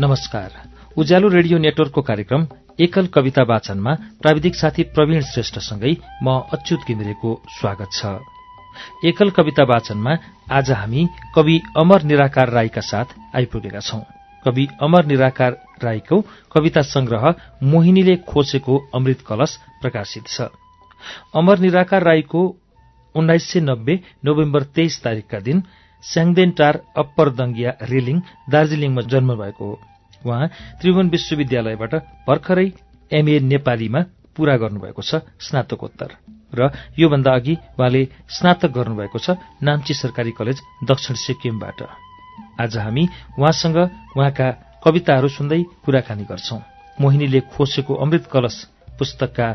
नमस्कार। उज्यालो रेडियो नेटवर्कको कार्यक्रम एकल कविता वाचनमा प्राविधिक साथी प्रवीण श्रेष्ठसँगै म अच्युत घिमिरेको स्वागत छ। एकल कविता वाचनमा आज हामी कवि अमर निराकार राईका साथ आइपुगेका छौं। कवि अमर निराकार राईको कविता संग्रह मोहिनीले खोसेको अमृत कलश प्रकाशित छ। अमर निराकार राईको उन्नाइस सय नब्बे नोभेम्बर तेइस तारीकका दिन स्याङदेन टार अप्पर दंगिया रेलिङ दार्जीलिङमा जन्म भएको हो। उहाँ त्रिभुवन विश्वविद्यालयबाट भर्खरै एमए नेपालीमा पूरा गर्नुभएको छ स्नातकोत्तर र योभन्दा अघि उहाँले स्नातक गर्नुभएको छ नाम्ची सरकारी कलेज दक्षिण सिक्किमबाट। आज हामी उहाँसँग उहाँका कविताहरू सुन्दै कुराकानी गर्छौं। मोहिनीले खोसेको अमृत कलश पुस्तकका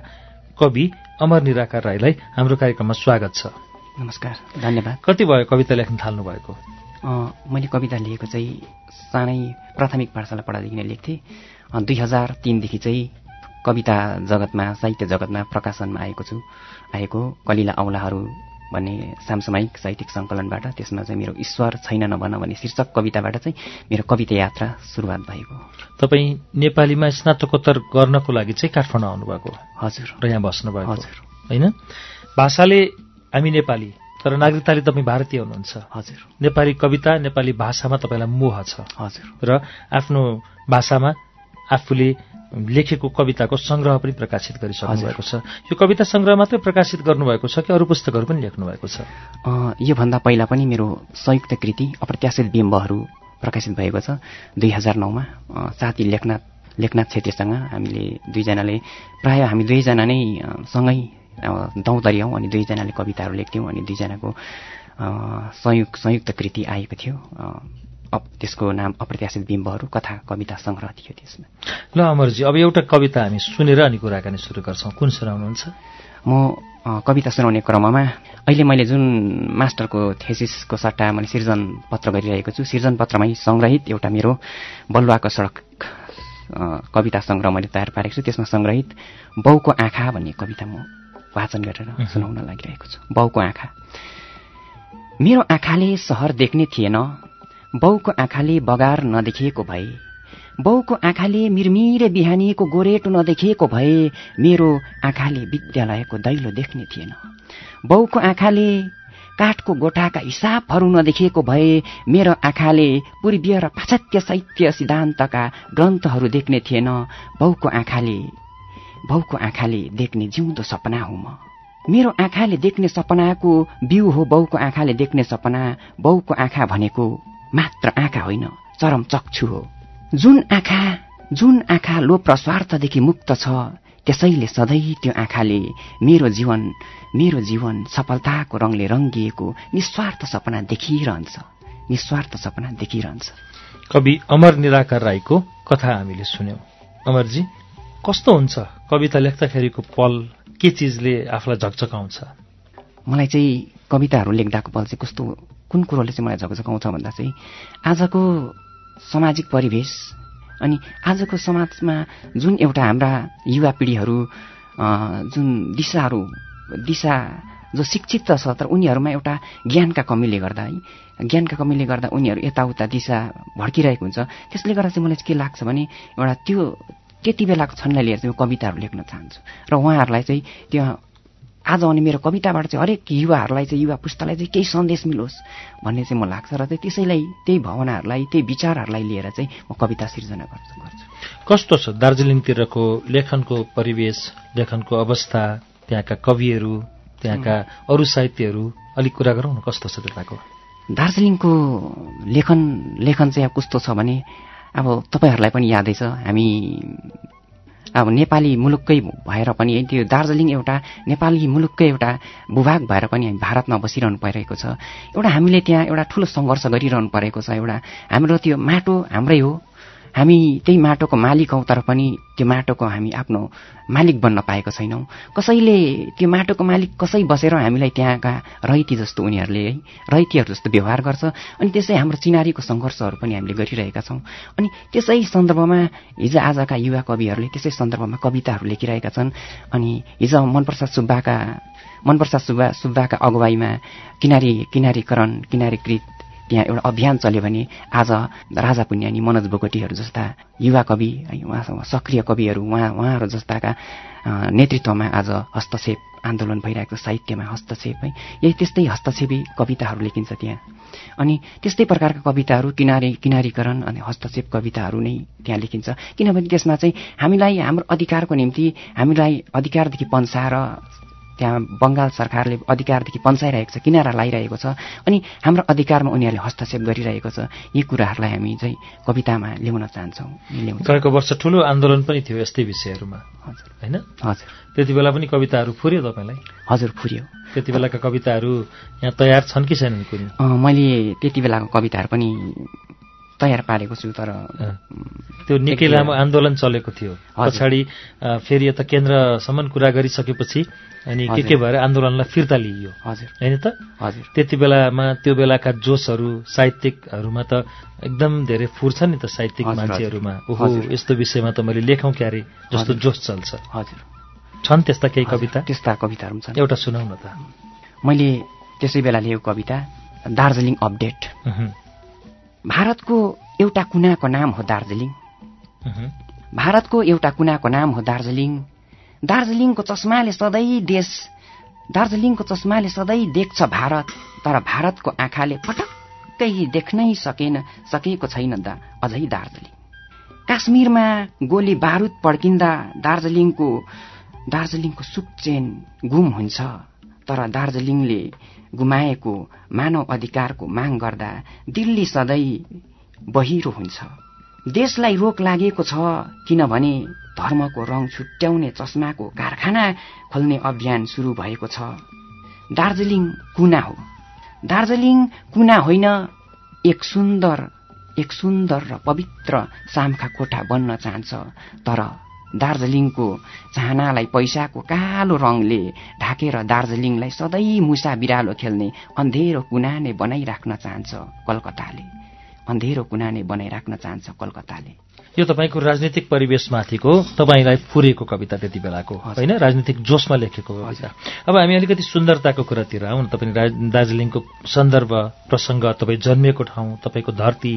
कवि अमर निराकार राईलाई हाम्रो कार्यक्रममा स्वागत छ। नमस्कार धन्यवाद। कति भयो कविता लेख्न थाल्नु भएको मैले कविता लेखेको चाहिँ सानै प्राथमिक पाठशाला पढादेखि नै लेख्थेँ। दुई हजार तिनदेखि चाहिँ कविता जगतमा साहित्य जगतमा प्रकाशनमा आएको छु। आएको कलिला औलाहरू भन्ने सामसामायिक साहित्यिक सङ्कलनबाट त्यसमा चाहिँ मेरो ईश्वर छैन नभन भन्ने शीर्षक कविताबाट चाहिँ मेरो कविता यात्रा सुरुवात भएको तपाईँ नेपालीमा स्नातकोत्तर गर्नको लागि चाहिँ काठमाडौँ आउनुभएको हजुर। र यहाँ बस्नुभएको हजुर। होइन? भाषाले हामी नेपाली तर नागरिकताले तपाईँ भारतीय हुनुहुन्छ। हजुर। नेपाली कविता नेपाली भाषामा तपाईँलाई मोह छ। हजुर। र आफ्नो भाषामा आफूले लेखेको कविताको संग्रह पनि प्रकाशित गरिसक्नु भएको छ। यो कविता संग्रह मात्रै प्रकाशित गर्नुभएको छ कि अरू पुस्तकहरू पनि लेख्नु भएको छ योभन्दा पहिला पनि मेरो संयुक्त कृति अप्रत्याशित बिम्बहरू प्रकाशित भएको छ। दुई हजार नौमा साथी लेखनाथ लेखनाथ छेत्रीसँग हामीले दुईजनाले प्राय हामी दुईजना नै सँगै दौतरी हौँ अनि दुईजनाले कविताहरू लेख्थ्यौँ अनि दुईजनाको संयुक्त संयुक्त कृति आएको थियो। त्यसको नाम अप्रत्याशित बिम्बहरू कथा कविता सङ्ग्रह थियो त्यसमा। ल अमरजी अब एउटा कविता हामी सुनेर अनि कुराकानी सुरु गर्छौँ। कुन सुनाउनुहुन्छ? म कविता सुनाउने क्रममा अहिले मैले जुन मास्टरको थेसिसको सट्टा मैले सिर्जन पत्र गरिरहेको छु सिर्जन पत्रमै सङ्ग्रहित एउटा मेरो बलुवाको सडक कविता सङ्ग्रह मैले तयार पारेको छु। त्यसमा सङ्ग्रहित बाउको आँखा भन्ने कविता म वाचन गरेर सुनाउन लागिरहेको छु। बाउको आँखा। मेरो आँखाले सहर देख्ने थिएन। बाउको आँखाले बगार नदेखिएको भए। बाउको आँखाले मिरमिरे बिहानीको गोरेटो नदेखिएको भए मेरो आँखाले विद्यालयको दैलो देख्ने थिएन। बाउको आँखाले काठको गोठाका हिसाबहरू नदेखिएको भए मेरो आँखाले पूर्वीय र पाश्चात्य साहित्य सिद्धान्तका ग्रन्थहरू देख्ने थिएन। बाउको आँखाले बाउको आँखाले देख्ने जिउँदो सपना हुँ म। मेरो आँखाले देख्ने सपनाको बिउ हो बाउको आँखाले देख्ने सपना बाउको आँखा भनेको मात्र आँखा होइन चरम चक्षु हो। जुन आँखा जुन आँखा लोप र स्वार्थदेखि मुक्त छ त्यसैले सधैँ त्यो आँखाले मेरो जीवन मेरो जीवन सफलताको रङले रङ्गिएको निस्वार्थ सपना देखिरहन्छ निस्वार्थ सपना देखिरहन्छ। कवि अमर निराकार राईको कथा हामीले सुन्यौं। अमरजी कस्तो हुन्छ? कविता लेख्दाखेरिको पल के चिजले आफूलाई झकझकाउँछ? मलाई चाहिँ कविताहरू लेख्दाको पल चाहिँ कस्तो कुन कुरोले चाहिँ मलाई झकझकाउँछ भन्दा चाहिँ आजको सामाजिक परिवेश अनि आजको समाजमा जुन एउटा हाम्रा युवा पिँढीहरू जुन दिशाहरू दिशा जो शिक्षित त छ तर उनीहरूमा एउटा ज्ञानका कमीले गर्दा है ज्ञानका कमीले गर्दा उनीहरू यताउता दिशा भड्किरहेको हुन्छ त्यसले गर्दा चाहिँ मलाई के लाग्छ भने एउटा त्यो त्यति बेलाको क्षणलाई लिएर चाहिँ म कविताहरू लेख्न चाहन्छु। र उहाँहरूलाई चाहिँ त्यहाँ आज आउने मेरो कविताबाट चाहिँ हरेक युवाहरूलाई चाहिँ युवा पुस्तालाई चाहिँ केही सन्देश मिलोस् भन्ने चाहिँ म लाग्छ। र चाहिँ त्यसैलाई त्यही भावनाहरूलाई त्यही विचारहरूलाई लिएर चाहिँ म कविता सिर्जना गर्छु गर्छु। कस्तो छ दार्जिलिङतिरको लेखनको परिवेश लेखनको अवस्था त्यहाँका कविहरू त्यहाँका अरू साहित्यहरू अलिक कुरा गरौँ न कस्तो छ त्यताको? दार्जिलिङको लेखन लेखन चाहिँ अब कस्तो छ भने अब तपाईँहरूलाई पनि यादै छ हामी अब नेपाली मुलुककै भएर पनि त्यो दार्जिलिङ एउटा नेपाली मुलुककै एउटा भूभाग भएर पनि हामी भारतमा बसिरहनु परिरहेको छ। एउटा हामीले त्यहाँ एउटा ठुलो सङ्घर्ष गरिरहनु परेको छ एउटा हाम्रो त्यो माटो हाम्रै हो हामी त्यही माटोको मालिक हौ तर पनि त्यो माटोको हामी आफ्नो मालिक बन्न पाएको छैनौँ। कसैले त्यो माटोको मालिक कसै बसेर हामीलाई त्यहाँका रैती जस्तो उनीहरूले है रैतीहरू जस्तो व्यवहार गर्छ अनि त्यसै हाम्रो चिनारीको सङ्घर्षहरू पनि हामीले गरिरहेका छौँ। अनि त्यसै सन्दर्भमा हिजो आजका युवा कविहरूले त्यसै सन्दर्भमा कविताहरू लेखिरहेका छन्। अनि हिजो मनप्रसाद सुब्बाका मनप्रसाद सुब्बा सुब्बाका अगुवाईमा किनारी किनारीकरण किनारीकृत त्यहाँ एउटा अभियान चल्यो भने आज राजा पुन्यानी मनोज बोगटीहरू जस्ता युवा कवि है उहाँसँग सक्रिय कविहरू उहाँ उहाँहरू जस्ताका नेतृत्वमा आज हस्तक्षेप आन्दोलन भइरहेको साहित्यमा हस्तक्षेप है। यही त्यस्तै हस्तक्षेपी कविताहरू लेखिन्छ त्यहाँ। अनि त्यस्तै प्रकारका कविताहरू किनारी किनारीकरण अनि हस्तक्षेप कविताहरू नै त्यहाँ लेखिन्छ। किनभने त्यसमा चाहिँ हामीलाई हाम्रो अधिकारको निम्ति हामीलाई अधिकारदेखि पन्साएर त्यहाँ बङ्गाल सरकारले अधिकारदेखि पन्साइरहेको छ किनारा लगाइरहेको छ अनि हाम्रो अधिकारमा उनीहरूले हस्तक्षेप गरिरहेको छ यी कुराहरूलाई हामी चाहिँ कवितामा ल्याउन चाहन्छौँ। गएको वर्ष ठुलो आन्दोलन पनि थियो यस्तै विषयहरूमा। हजुर। होइन? हजुर। त्यति बेला पनि कविताहरू फुर्यो तपाईँलाई? हजुर फुर्यो। त्यति बेलाका कविताहरू यहाँ तयार छन् कि छैनन् कुनै? मैले त्यति बेलाको कविताहरू पनि तयार पारेको छु तर त्यो निकै लामो आन्दोलन चलेको थियो। पछाडि फेरि यता केन्द्रसम्म कुरा गरिसकेपछि अनि के के भएर आन्दोलनलाई फिर्ता लिइयो? हजुर। होइन त? हजुर। त्यति बेलामा त्यो बेलाका जोसहरू साहित्यिकहरूमा त एकदम धेरै फुर्छ नि त साहित्यिक मान्छेहरूमा। ओहो यस्तो विषयमा त मैले लेखौँ क्यारे जस्तो जोस चल्छ। हजुर। छन् त्यस्ता केही कविता? त्यस्ता कविताहरू छन्। एउटा सुनाउ न त। मैले त्यसै बेला लिएको कविता दार्जिलिङ अपडेट। भारतको एउटा कुनाको नाम हो दार्जिलिङ। भारतको एउटा कुनाको नाम हो दार्जिलिङ। दार्जिलिङको चस्माले सधैँ देश दार्जिलिङको चस्माले सधैँ देख्छ भारत तर भारतको आँखाले पटक्कै देख्नै सकेन सकेको छैन दा अझै दार्जिलिङ। काश्मीरमा गोली बारुद पड्किँदा दार्जिलिङको दार्जिलिङको सुकचेन गुम हुन्छ तर दार्जिलिङले गुमाएको मानव अधिकारको माग गर्दा दिल्ली सधैँ बहिरो हुन्छ। देशलाई रोक लागेको छ किनभने धर्मको रङ छुट्याउने चस्माको कारखाना खोल्ने अभियान सुरु भएको छ। दार्जिलिङ कुना हो। दार्जिलिङ कुना होइन एक सुन्दर एक सुन्दर र पवित्र सामखा कोठा बन्न चाहन्छ तर दार्जिलिङको चाहनालाई पैसाको कालो रङले ढाकेर दार्जिलिङलाई सधैँ मुसा बिरालो खेल्ने अन्धेरो कुना नै बनाइराख्न चाहन्छ कलकत्ताले। अन्धेरो कुना नै बनाइराख्न चाहन्छ कलकत्ताले। यो तपाईँको राजनीतिक परिवेशमाथिको तपाईँलाई फुरेको कविता त्यति बेलाको होइन? राजनीतिक जोसमा लेखेको कविता। अब हामी अलिकति सुन्दरताको कुरातिर आउँ न तपाईँ दार्जिलिङको सन्दर्भ प्रसङ्ग तपाईँ जन्मिएको ठाउँ तपाईँको धरती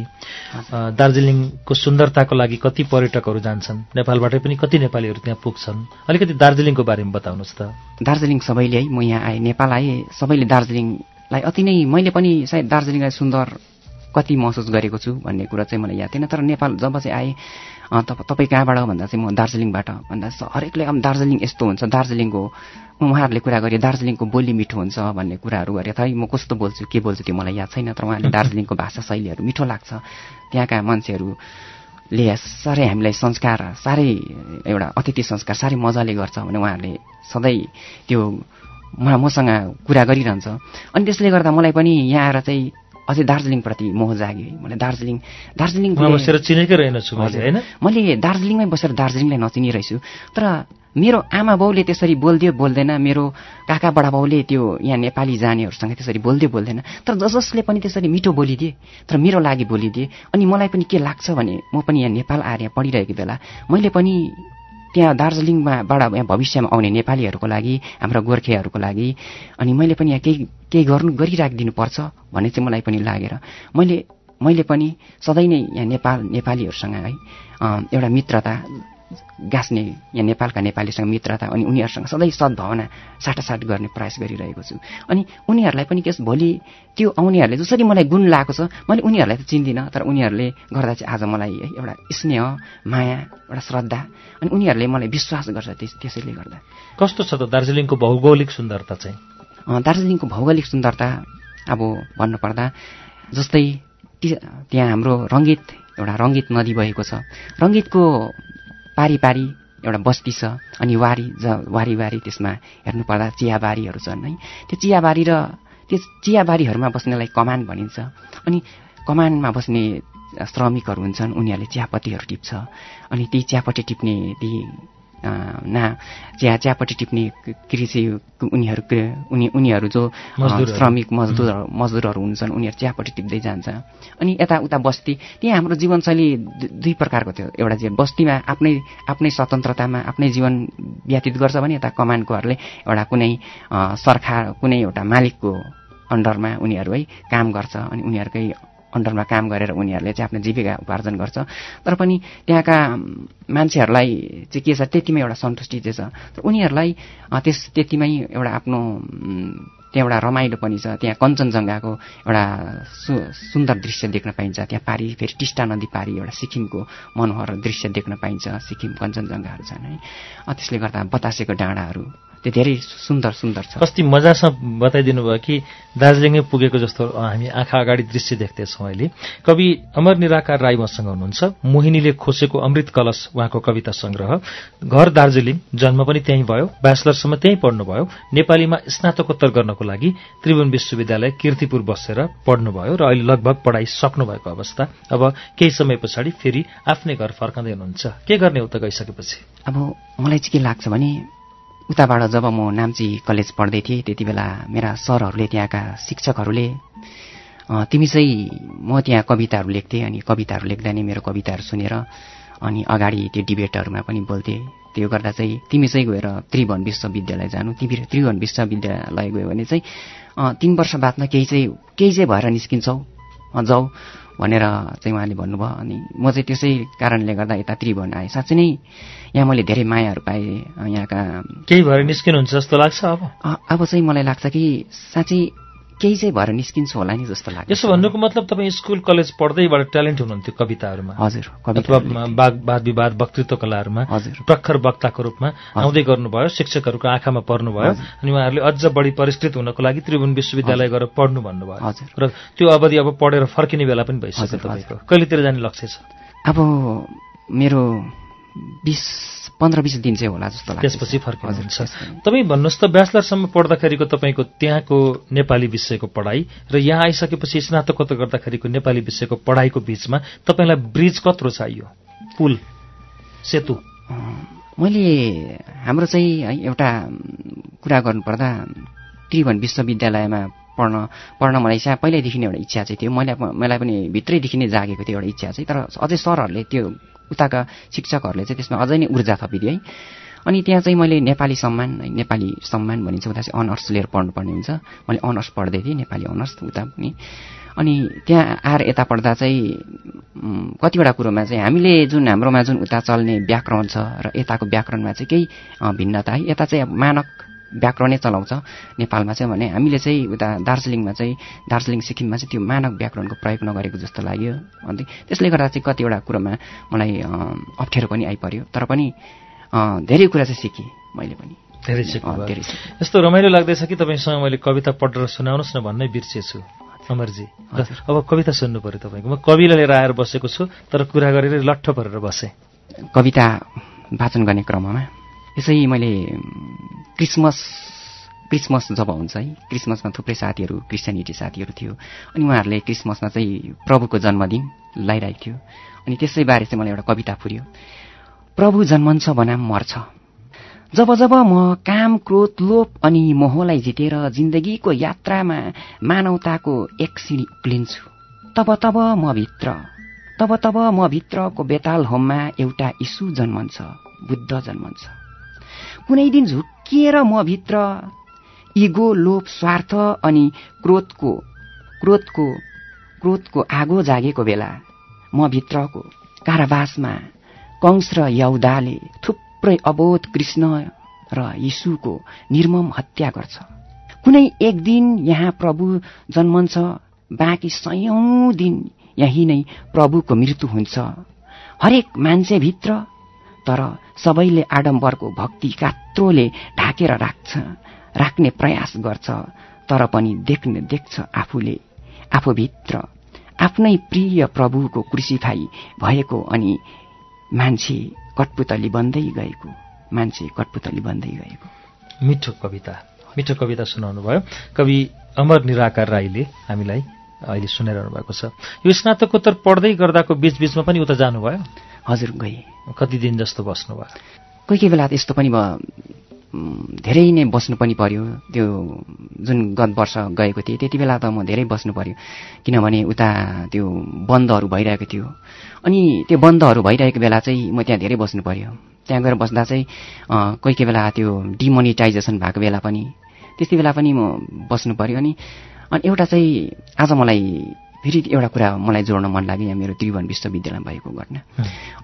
दार्जिलिङको सुन्दरताको लागि कति पर्यटकहरू जान्छन् नेपालबाटै पनि कति नेपालीहरू त्यहाँ पुग्छन्? अलिकति दार्जिलिङको बारेमा बताउनुहोस् त। दार्जिलिङ सबैले है म यहाँ आएँ नेपाल आएँ सबैले दार्जिलिङलाई अति नै मैले पनि सायद दार्जिलिङलाई सुन्दर कति महसुस गरेको छु भन्ने कुरा चाहिँ मलाई याद थिएन। तर नेपाल जब चाहिँ आएँ तपाईँ कहाँबाट भन्दा चाहिँ म दार्जिलिङबाट। भन्दा हरेकले अब दार्जिलिङ यस्तो हुन्छ दार्जिलिङको उहाँहरूले कुरा गरे दार्जिलिङको बोली मिठो हुन्छ भन्ने कुराहरू गरे है म कस्तो बोल्छु के बोल्छु त्यो मलाई याद छैन। तर उहाँले दार्जिलिङको भाषा शैलीहरू मिठो लाग्छ। त्यहाँका मान्छेहरूले साह्रै हामीलाई संस्कार साह्रै एउटा अतिथि संस्कार साह्रै मजाले गर्छ भने उहाँहरूले सधैँ त्यो मसँग कुरा गरिरहन्छ। अनि त्यसले गर्दा मलाई पनि यहाँ आएर चाहिँ अझै दार्जिलिङप्रति मोह जाग्यो है। मलाई दार्जिलिङ दार्जिलिङ बसेर चिनेकै रहेनछु होइन? मैले दार्जिलिङमै बसेर दार्जिलिङलाई नचिनिरहेछु तर मेरो आमा बाउले त्यसरी बोल्दियो बोल्दैन। मेरो काका बडा बाउले त्यो यहाँ नेपाली जानेहरूसँग त्यसरी बोल्दियो बोल्दैन। तर जस जसले पनि त्यसरी मिठो बोलिदिए तर मेरो लागि बोलिदिए अनि मलाई पनि के लाग्छ भने म पनि यहाँ नेपाल आएर यहाँ पढिरहेको बेला मैले पनि त्यहाँ दार्जिलिङमा बाट यहाँ भविष्यमा आउने नेपालीहरूको लागि हाम्रा गोर्खेहरूको लागि अनि मैले पनि यहाँ केही केही गर्नु गरिराखिदिनुपर्छ भन्ने चाहिँ मलाई पनि लागेर मैले मैले पनि सधैँ नै यहाँ नेपाल नेपालीहरूसँग है एउटा मित्रता गाँच्ने यहाँ नेपालका नेपालीसँग मित्रता अनि उनीहरूसँग सधैँ सद्भावना साटासाट गर्ने प्रयास गरिरहेको छु। अनि उनीहरूलाई पनि के भोलि त्यो आउनेहरूले जसरी मलाई गुण लागेको छ मैले उनीहरूलाई त चिन्दिनँ तर उनीहरूले गर्दा चाहिँ आज मलाई है एउटा स्नेह माया एउटा श्रद्धा अनि उनीहरूले मलाई विश्वास गर्छ त्यस त्यसैले गर्दा। कस्तो छ त दार्जिलिङको भौगोलिक सुन्दरता चाहिँ? दार्जिलिङको भौगोलिक सुन्दरता अब भन्नुपर्दा जस्तै त्यहाँ हाम्रो रङ्गित एउटा रङ्गित नदी बहेको छ। रङ्गितको पारी पारी एउटा बस्ती छ अनि वारी ज वारी वारी त्यसमा हेर्नुपर्दा चियाबारीहरू छन् है। त्यो चियाबारी र त्यो चियाबारीहरूमा बस्नेलाई कमान भनिन्छ। अनि कमानमा बस्ने श्रमिकहरू हुन्छन् उनीहरूले चियापत्तीहरू टिप्छ। अनि ती चियापत्ती टिप्ने ती ना चिया चियापट्टि टिप्ने कृषि उनीहरू उनी उनीहरू जो श्रमिक मजदुर मजदुरहरू हुन्छन् उनीहरू चियापट्टि टिप्दै जान्छ। अनि यताउता बस्ती त्यहाँ हाम्रो जीवनशैली दुई प्रकारको थियो। एउटा चाहिँ बस्तीमा आफ्नै आफ्नै स्वतन्त्रतामा आफ्नै जीवन व्यतीत गर्छ भने यता कमानकोहरूले एउटा कुनै सरकार कुनै एउटा मालिकको अन्डरमा उनीहरू है काम गर्छ। अनि उनीहरूकै अन्डरमा काम गरेर उनीहरूले चाहिँ आफ्नो जीविका उपार्जन गर्छ। तर पनि त्यहाँका मान्छेहरूलाई चाहिँ के छ त्यतिमै एउटा सन्तुष्टि चाहिँ छ। तर उनीहरूलाई त्यस त्यतिमै एउटा आफ्नो त्यहाँ एउटा रमाइलो पनि छ। त्यहाँ कञ्चनजङ्घाको एउटा सुन्दर दृश्य देख्न पाइन्छ। त्यहाँ पारी फेरि टिस्टा नदी पारी एउटा सिक्किमको मनोहर दृश्य देख्न पाइन्छ। सिक्किम कञ्चनजङ्घाहरू छन् है। त्यसले गर्दा बतासेको डाँडाहरू त्यो धेरै सुन्दर सुन्दर छ। कति मजासँग बताइदिनु भयो कि दार्जिलिङै पुगेको जस्तो हामी आँखा अगाडि दृश्य देख्दैछौँ अहिले। कवि अमर निराकार राई मसँग हुनुहुन्छ। मोहिनीले खोसेको अमृत कलश उहाँको कविता संग्रह। घर दार्जिलिङ जन्म पनि त्यहीँ भयो ब्याचलरसम्म त्यहीँ पढ्नुभयो। नेपालीमा स्नातकोत्तर गर्नको लागि त्रिभुवन विश्वविद्यालय किर्तिपुर बसेर पढ्नुभयो र अहिले लगभग पढाइ सक्नुभएको अवस्था। अब केही समय पछाडि फेरि आफ्नै घर फर्काउँदै हुनुहुन्छ। के गर्ने उता गइसकेपछि? अब मलाई चाहिँ के लाग्छ भने उताबाट जब म नाम्ची कलेज पढ्दै थिएँ त्यति बेला मेरा सरहरूले त्यहाँका शिक्षकहरूले तिमी चाहिँ म त्यहाँ कविताहरू लेख्थेँ अनि कविताहरू लेख्दा नै मेरो कविताहरू सुनेर अनि अगाडि त्यो डिबेटहरूमा पनि बोल्थेँ। त्यो गर्दा चाहिँ तिमी चाहिँ गएर त्रिभुवन विश्वविद्यालय जानु तिमी त्रिभुवन विश्वविद्यालय गयो भने चाहिँ तिन वर्ष बादमा केही चाहिँ केही चाहिँ भएर निस्किन्छौ। जाऊ। भनेर चाहिँ उहाँले भन्नुभयो। अनि म चाहिँ त्यसै कारणले गर्दा यता त्रिभुवन आएँ। साँच्चै नै यहाँ मैले धेरै मायाहरू पाएँ यहाँका केही भएर निस्किनुहुन्छ जस्तो लाग्छ अब? अब चाहिँ मलाई लाग्छ कि साँच्चै केही चाहिँ भएर निस्किन्छु होला नि जस्तो लाग्छ। यसो भन्नुको मतलब तपाईँ स्कुल कलेज पढ्दैबाट ट्यालेन्ट हुनुहुन्थ्यो कविताहरूमा। हजुर अथवा वाद विवाद वक्तृत्व कलाहरूमा। हजुर। प्रखर वक्ताको रूपमा आउँदै गर्नुभयो शिक्षकहरूको आँखामा पर्नुभयो अनि उहाँहरूले अझ बढी परिष्कृत हुनको लागि त्रिभुवन विश्वविद्यालय गएर पढ्नु भन्नुभयो। हजुर। र त्यो अवधि अब पढेर फर्किने बेला पनि भइसक्यो तपाईँको। कहिलेतिर जाने लक्ष्य छ? अब मेरो बिस पन्ध्र बिस दिन चाहिँ होला जस्तो लाग्छ त्यसपछि फर्किनुहुन्छ। तपाईँ भन्नुहोस् त ब्याचलरसम्म पढ्दाखेरिको तपाईँको त्यहाँको नेपाली विषयको पढाइ र यहाँ आइसकेपछि स्नातकोत्तर गर्दाखेरिको नेपाली विषयको पढाइको बिचमा तपाईँलाई ब्रिज कत्रो चाहियो? पुल? सेतु? मैले हाम्रो चाहिँ है एउटा कुरा गर्नुपर्दा त्रिभुवन विश्वविद्यालयमा पढ्न पढ्न मलाई चाहिँ पहिल्यैदेखि नै एउटा इच्छा चाहिँ थियो। मैले मलाई पनि भित्रैदेखि नै जागेको थियो एउटा इच्छा चाहिँ। तर अझै सरहरूले त्यो उताका शिक्षकहरूले चाहिँ त्यसमा अझै नै ऊर्जा थपिदिए है। अनि त्यहाँ चाहिँ मैले नेपाली सम्मान नेपाली सम्मान भनिन्छ उता चाहिँ अनर्स लिएर पढ्नुपर्ने हुन्छ। मैले अनर्स पढ्दै थिएँ नेपाली अनर्स उता पनि। अनि त्यहाँ आएर यता पढ्दा चाहिँ कतिवटा कुरोमा चाहिँ हामीले जुन हाम्रोमा जुन उता चल्ने व्याकरण छ र यताको व्याकरणमा चाहिँ केही भिन्नता है। यता चाहिँ मानक व्याकरणै चलाउँछ। नेपालमा चाहिँ भने हामीले चाहिँ उता दार्जिलिङमा चाहिँ दार्जिलिङ सिक्किममा चाहिँ त्यो मानव व्याकरणको प्रयोग नगरेको जस्तो लाग्यो। अन्त त्यसले गर्दा चाहिँ कतिवटा कुरोमा मलाई अप्ठ्यारो पनि आइपऱ्यो। तर पनि धेरै कुरा चाहिँ सिकेँ मैले पनि। धेरै धेरै यस्तो रमाइलो लाग्दैछ कि तपाईँसँग मैले कविता पढेर सुनाउनुहोस् न भन्नै बिर्सेछु अमरजी। अब कविता सुन्नु पऱ्यो तपाईँको। म कविलाई लिएर आएर बसेको छु तर कुरा गरेर लट्ठ परेर बसेँ। कविता वाचन गर्ने क्रममा। यसै मैले क्रिसमस क्रिसमस जब हुन्छ है क्रिसमसमा थुप्रै साथीहरू क्रिस्चियनिटी साथीहरू थियो। अनि उहाँहरूले क्रिसमसमा चाहिँ प्रभुको जन्मदिन लगाइरहेको थियो। अनि त्यसै बारे चाहिँ मलाई एउटा कविता फुर्यो। प्रभु जन्मन्छ बनाम मर्छ। जब जब म काम क्रोध लोप अनि मोहलाई जितेर जिन्दगीको यात्रामा मानवताको एक सिँढी उक्लिन्छु तब तब म भित्र तब तब म भित्रको बेताल होममा एउटा इसु जन्मन्छ बुद्ध जन्मन्छ। कुनै दिन झुक्किएर म भित्र। इगो लोभ स्वार्थ अनि क्रोधको क्रोधको क्रोधको आगो जागेको बेला म भित्रको कारावासमा कंस र यौदाले थुप्रै अबोध कृष्ण र यीशुको निर्मम हत्या गर्छ। कुनै एक दिन यहाँ प्रभु जन्मन्छ बाँकी सयौं दिन यही नै प्रभुको मृत्यु हुन्छ। हरेक मान्छेभित्र तर सबैले आडम्बरको भक्ति कात्रोले ढाकेर राख्छ राख्ने प्रयास गर्छ तर पनि देख्ने देख्छ आफूले। आफूभित्र आफ्नै प्रिय प्रभुको क्रुसिफाई भएको अनि मान्छे कटपुतली बन्दै गएको मान्छे कटपुतली बन्दै गएको। मिठो कविता मिठो कविता सुनाउनु भयो। कवि अमर निराकार राईले हामीलाई अहिले सुनाइरहनु भएको छ। यो स्नातकोत्तर पढ्दै गर्दाको बिचबिचमा पनि उता जानुभयो। हजुर गएँ कति दिन जस्तो बस्नुभयो कोही कोही बेला यस्तो पनि भयो धेरै नै बस्नु पनि पर्यो। त्यो जुन गत वर्ष गएको थिएँ त्यति बेला त म धेरै बस्नु पर्यो। किनभने उता त्यो बन्दहरू भइरहेको थियो। अनि त्यो बन्दहरू भइरहेको बेला चाहिँ म त्यहाँ धेरै बस्नु पर्यो। त्यहाँ गएर बस्दा चाहिँ कोही कोही बेला त्यो डिमोनिटाइजेसन भएको बेला पनि त्यति बेला पनि म बस्नु पर्यो। अनि अनि एउटा चाहिँ आज मलाई फेरि एउटा कुरा मलाई जोड्न मन लाग्यो यहाँ मेरो त्रिभुवन विश्वविद्यालयमा भएको घटना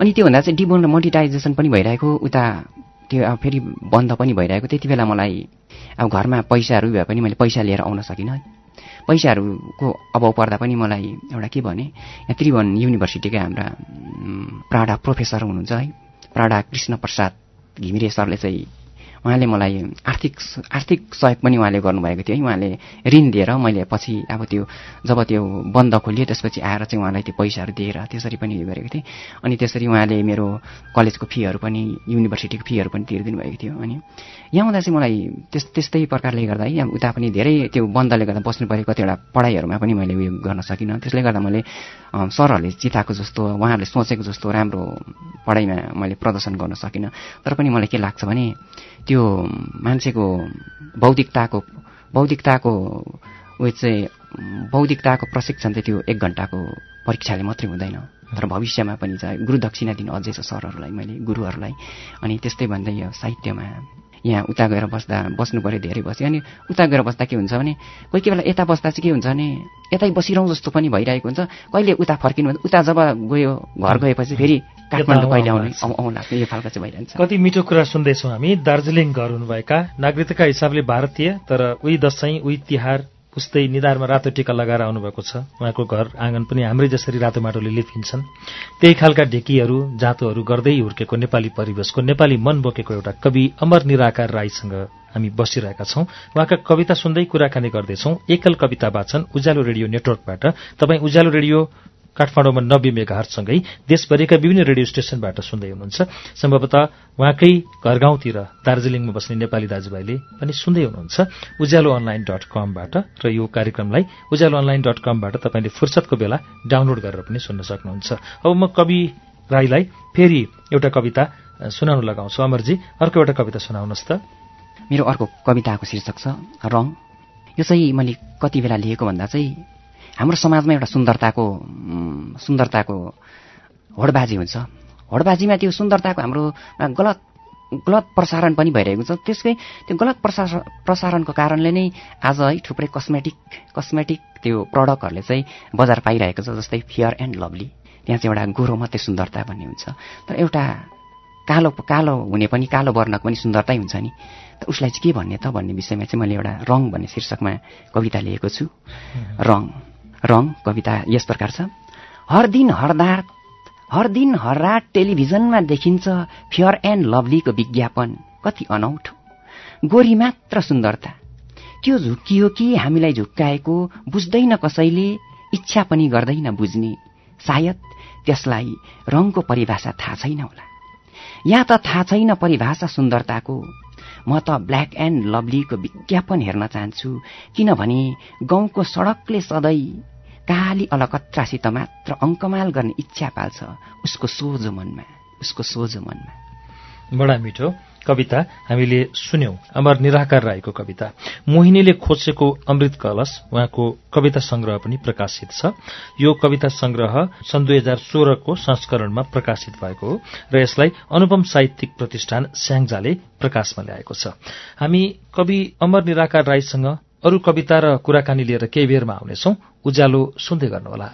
अनि त्योभन्दा चाहिँ डिमोनिटाइजेसन पनि भइरहेको उता त्यो अब फेरि बन्द पनि भइरहेको त्यति बेला मलाई अब घरमा पैसाहरू भए पनि मैले पैसा लिएर आउन सकिनँ। है पैसाहरूको अभाव पर्दा पनि मलाई एउटा के भने यहाँ त्रिभुवन युनिभर्सिटीकै हाम्रा प्राडा प्रोफेसर हुनुहुन्छ है। प्राडा कृष्ण प्रसाद घिमिरे सरले चाहिँ उहाँले मलाई आर्थिक आर्थिक सहयोग पनि उहाँले गर्नुभएको थियो। है उहाँले ऋण दिएर मैले पछि अब त्यो जब त्यो बन्द खोलियो त्यसपछि आएर चाहिँ उहाँलाई त्यो पैसाहरू दिएर त्यसरी पनि उयो गरेको थिएँ। अनि त्यसरी उहाँले मेरो कलेजको फीहरू पनि युनिभर्सिटीको फीहरू पनि तिरिदिनु भएको थियो। अनि यहाँ हुँदा चाहिँ मलाई त्यस त्यस्तै प्रकारले गर्दा है उता पनि धेरै त्यो बन्दले गर्दा बस्नु पऱ्यो कतिवटा पढाइहरूमा पनि मैले उयो गर्न सकिनँ। त्यसले गर्दा मैले सरहरूले चिताएको जस्तो उहाँहरूले सोचेको जस्तो राम्रो पढाइमा मैले प्रदर्शन गर्न सकिनँ। तर पनि मलाई के लाग्छ भने त्यो मान्छेको बौद्धिकताको बौद्धिकताको उयो चाहिँ बौद्धिकताको प्रशिक्षण चाहिँ त्यो एक घन्टाको परीक्षाले मात्रै हुँदैन। तर भविष्यमा पनि चाहिँ गुरु दक्षिणा दिनु अझै छ सरहरूलाई मैले गुरुहरूलाई। अनि त्यस्तै भन्दै यो साहित्यमा यहाँ उता गएर बस्दा बस्नु पऱ्यो धेरै बस्यो। अनि उता गएर बस्दा के हुन्छ भने कोही कोही बेला यता बस्दा चाहिँ के हुन्छ भने यतै बसिरहँ जस्तो पनि भइरहेको हुन्छ। कहिले उता फर्किनु उता जब गयो घर गएपछि फेरि काठमाडौँ कहिले आउने आउनु लाग्ने यो खालको चाहिँ भइरहन्छ। कति मिठो कुरा सुन्दैछौँ हामी। दार्जिलिङ घर हुनुभएका नागरिकताका हिसाबले भारतीय तर उही दसैँ उही तिहार उस्तै निधारमा रातो टिका लगाएर आउनुभएको छ। उहाँको घर आँगन पनि हाम्रै जसरी रातो माटोले लिपिन्छन्। त्यही खालका ढेकीहरू जातोहरू गर्दै हुर्केको नेपाली परिवेशको नेपाली मन बोकेको एउटा कवि अमर निराकार राईसँग हामी बसिरहेका छौं। उहाँका कविता सुन्दै कुराकानी गर्दैछौं। एकल कविता वाचन उज्यालो रेडियो नेटवर्कबाट। तपाईँ उज्यालो रेडियो काठमाडौँमा नब्बे मेगाहरूसँगै देशभरिका विभिन्न रेडियो स्टेशनबाट सुन्दै हुनुहुन्छ। सम्भवतः उहाँकै घर गाउँतिर दार्जिलिङमा बस्ने नेपाली दाजुभाइले पनि सुन्दै हुनुहुन्छ। उज्यालो अनलाइन डट कमबाट र यो कार्यक्रमलाई उज्यालो अनलाइन डट कमबाट तपाईँले फुर्सदको बेला डाउनलोड गरेर पनि सुन्न सक्नुहुन्छ। अब म कवि राईलाई फेरि एउटा कविता सुनाउन लगाउँछु। अमरजी अर्को एउटा कविता सुनाउनुहोस् त। मेरो अर्को कविताको शीर्षक छ रङ। यो चाहिँ मैले कति बेला लिएको भन्दा चाहिँ हाम्रो समाजमा एउटा सुन्दरताको सुन्दरताको होडबाजी हुन्छ। होडबाजीमा त्यो सुन्दरताको हाम्रो गलत गलत प्रसारण पनि भइरहेको छ। त्यसकै त्यो गलत प्रसार प्रसारणको कारणले नै आज है थुप्रै कस्मेटिक कस्मेटिक त्यो प्रडक्टहरूले चाहिँ बजार पाइरहेको छ जस्तै फियर एन्ड लभली त्यहाँ चाहिँ एउटा गोरो मात्रै सुन्दरता भन्ने हुन्छ। तर एउटा कालो कालो हुने पनि कालो वर्णको पनि सुन्दरतै हुन्छ नि। त उसलाई चाहिँ के भन्ने त भन्ने विषयमा चाहिँ मैले एउटा रङ भन्ने शीर्षकमा कविता लिएको छु। रङ। रङ कविता यस प्रकार छ। हर दिन हरदार हर दिन हर रात टेलिभिजनमा देखिन्छ फ्योर एन्ड लभलीको विज्ञापन। कति अनौठो। गोरी मात्र सुन्दरता। त्यो झुक्कियो कि हामीलाई झुक्काएको बुझ्दैन कसैले इच्छा पनि गर्दैन बुझ्ने। सायद त्यसलाई रङको परिभाषा थाहा छैन होला। या त थाहा छैन परिभाषा सुन्दरताको। म त ब्ल्याक एन्ड लभलीको विज्ञापन हेर्न चाहन्छु किनभने गाउँको सडकले सधैँ काली अलकत्रासित मात्र अङ्कमाल गर्ने इच्छा पाल्छ। उसको सोझो मनमा उसको सोझो मनमा। बडा मिठो कविता हामीले सुन्यौं। अमर निराकार राईको कविता। मोहिनीले खोजेको अमृत कलश उहाँको कविता संग्रह पनि प्रकाशित छ। यो कविता संग्रह सन् दुई हजार सोह्रको संस्करणमा प्रकाशित भएको हो र यसलाई अनुपम साहित्यिक प्रतिष्ठान स्याङ्जाले प्रकाशमा ल्याएको छ। हामी कवि अमर निराकार राईसँग अरू कविता र कुराकानी लिएर केही बेरमा आउनेछौ। उज्यालो सुन्दै गर्नुहोला।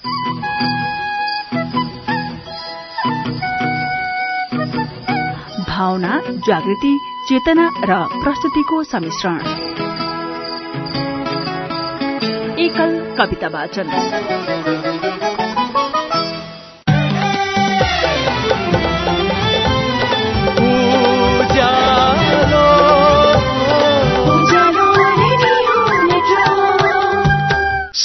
भावना जागृति चेतना र प्रस्तुतिको सम्मिश्रण एकल कविता वाचन।